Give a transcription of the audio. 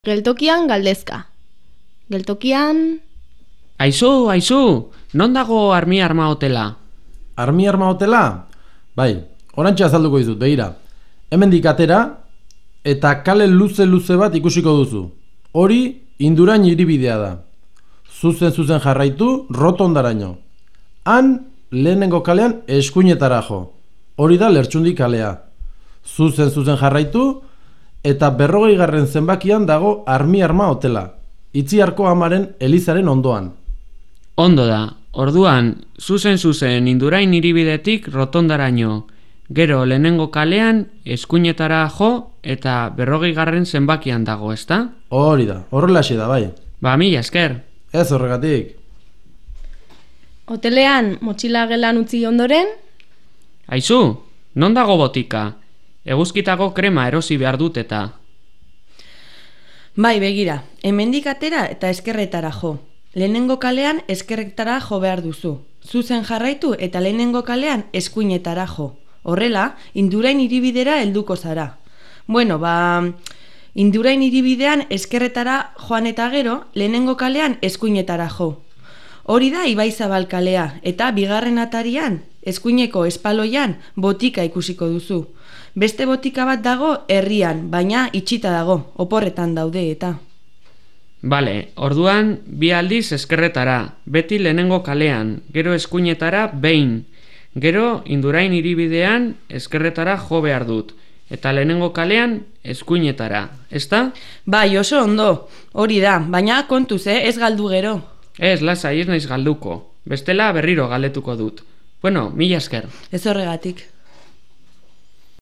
Geltokian galdezka. Geltokian... Aizu, aizu, non dago armi arma hotela? Armi arma hotela? Bai, orantxe azalduko dizut, begira. Hemendik atera eta kale luze-luze bat ikusiko duzu. Hori indurain hiribidea da. Zuzen zuzen jarraitu rotondaraino. Han lehenengo kalean eskuinetara jo. Hori da lertxundi kalea. Zuzen zuzen jarraitu eta berrogei garren zenbakian dago armi arma hotela. Itziarko amaren elizaren ondoan. Ondo da, orduan, zuzen zuzen indurain iribidetik rotondaraino. Gero lehenengo kalean, eskuinetara jo eta berrogei garren zenbakian dago, ezta? Hori da, horrela da bai. Ba, mila esker. Ez horregatik. Hotelean motxila gelan utzi ondoren, Aizu, non dago botika? Eguzkitako krema erosi behar dut eta... Bai, begira, hemendik atera eta eskerretara jo. Lehenengo kalean eskerretara jo behar duzu. Zuzen jarraitu eta lehenengo kalean eskuinetara jo. Horrela, indurain iribidera helduko zara. Bueno, ba, indurain iribidean eskerretara joan eta gero, lehenengo kalean eskuinetara jo. Hori da Ibaizabal kalea eta bigarren atarian, eskuineko espaloian botika ikusiko duzu. Beste botika bat dago herrian, baina itxita dago, oporretan daude eta. Bale, orduan, bi aldiz eskerretara, beti lehenengo kalean, gero eskuinetara behin, gero indurain iribidean eskerretara jo behar dut, eta lehenengo kalean eskuinetara, ezta? Bai, oso ondo, hori da, baina kontuz, eh, ez galdu gero. Ez, lasai ez naiz galduko, bestela berriro galdetuko dut. Bueno, mila esker. Ez horregatik.